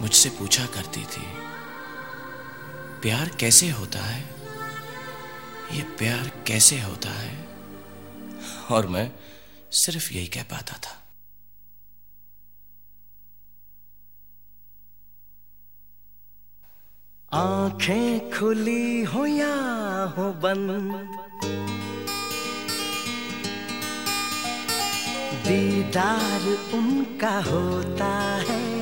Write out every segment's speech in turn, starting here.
मुझसे पूछा करती थी, प्यार कैसे होता है? ये प्यार कैसे होता है? और मैं सिर्फ़ यही कह पाता था। आँखें खुली हो या हो बंद, दीदार उनका होता है।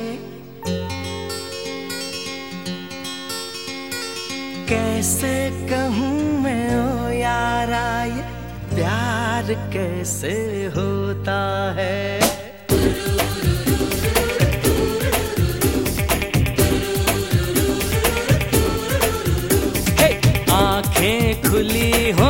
कैसे कहूँ मैं ओ यारा ये प्यार कैसे होता है आँखें खुली हो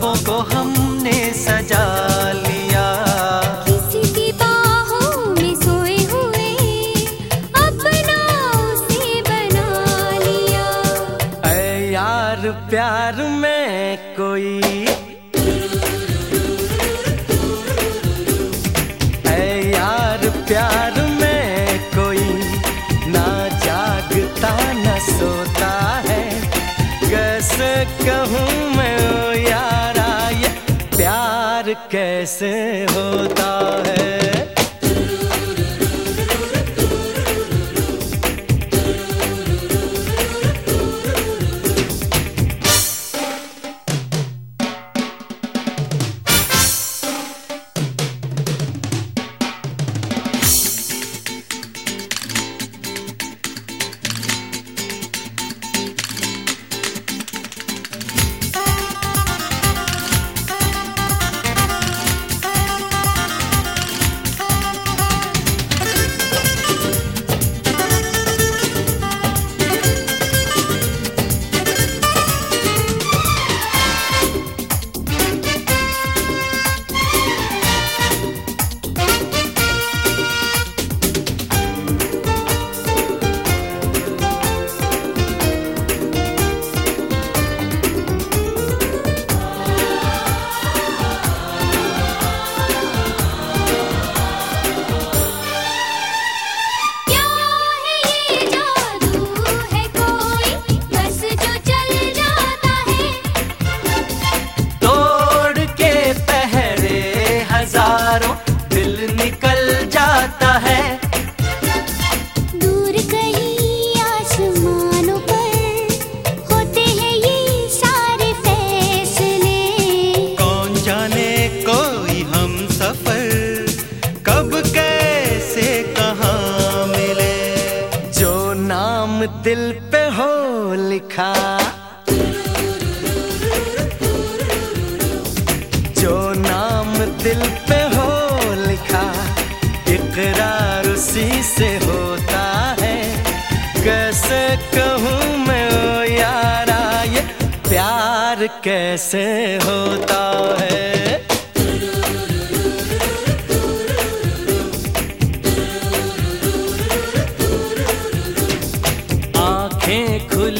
ख्वाबों को हमने सजा लिया। किसी की बाहों में सोए हुए अपना उसे बना लिया। ऐ यार प्यार में कोई। ऐ यार प्यार में कोई ना जागता न सोता है। कैसे कहूँ कैसे होता है? दिल पे हो लिखा। जो नाम दिल पे हो लिखा, इकरार उसी से होता है। कैसे कहूँ मैं, ओ यारा, ये प्यार कैसे होता है? आँखें खुली